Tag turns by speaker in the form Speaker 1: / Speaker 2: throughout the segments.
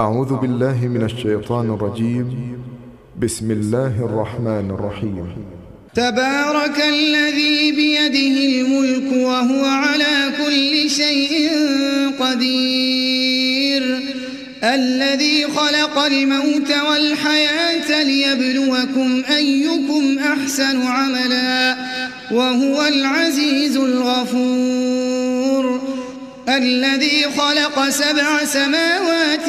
Speaker 1: أعوذ بالله من الشيطان الرجيم بسم الله الرحمن الرحيم تبارك الذي بيده الملك وهو على كل شيء قدير الذي خلق الموت والحياة ليبلوكم أيكم أحسن عملا وهو العزيز الغفور الذي خلق سبع سماوات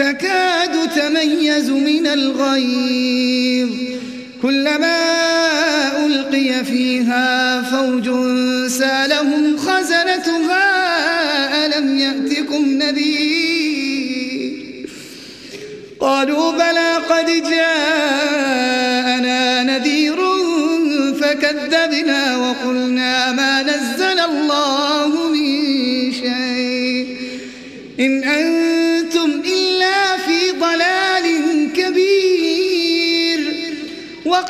Speaker 1: تكاد تميز من الغيظ كلما ألقي فيها فوج سالهم خزنتها ألم يأتكم نذير قالوا بلى قد جاءنا نذير فكذبنا وقلنا ما نزل الله من شيء إن أنت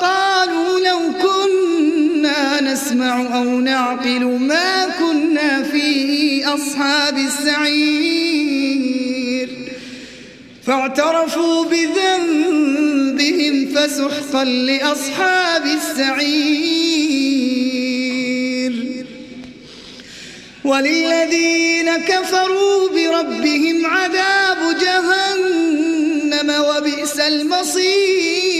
Speaker 1: وقالوا لو كنا نسمع أو نعقل ما كنا في أصحاب السعير فاعترفوا بذنبهم فسحقا لأصحاب السعير وللذين كفروا بربهم عذاب جهنم وبئس المصير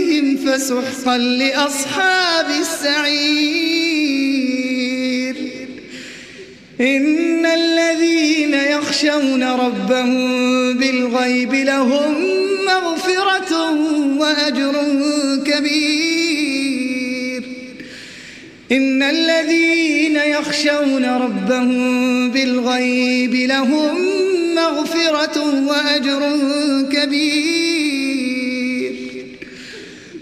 Speaker 1: بهم فسحقا لأصحاب السعير إن الذين يخشون ربهم بالغيب لهم مغفرة وأجر كبير إن الذين يخشون ربهم بالغيب لهم مغفرة وأجر كبير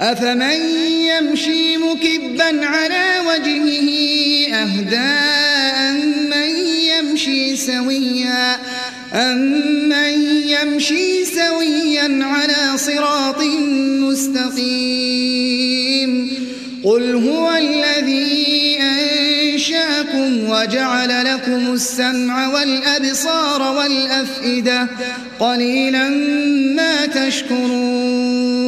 Speaker 1: أفمن يمشي مكبا على وجهه أهدى من يمشي سويا أمن يمشي سويا على صراط مستقيم قل هو الذي أنشأكم وجعل لكم السمع والأبصار والأفئدة قليلا ما تشكرون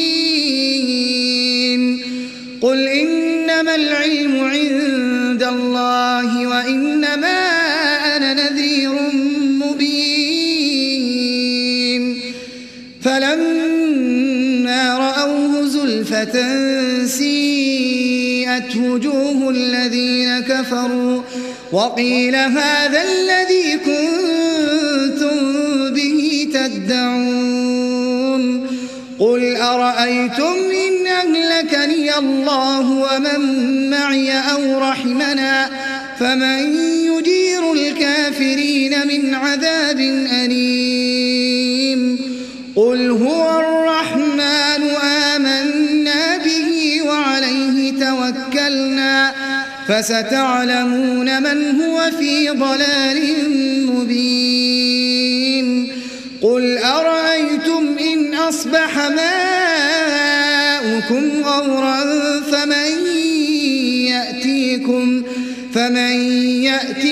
Speaker 1: ثُلَّةً سِيئَتْ وُجُوهُ الَّذِينَ كَفَرُوا وَقِيلَ هَذَا الَّذِي كُنتُم بِهِ تَدَّعُونَ قُلْ أَرَأَيْتُمْ إِنْ أَهْلَكَنِيَ اللَّهُ وَمَنْ مَعِي أَوْ رَحِمَنَا فَمَنْ يُجِيرُ الْكَافِرِينَ مِنْ عَذَابٍ أَلِيمٍ فستعلمون من هو في ضلال مبين قل أرأيتم إن أصبح ماؤكم غورا فمن يأتيكم فمن يأتي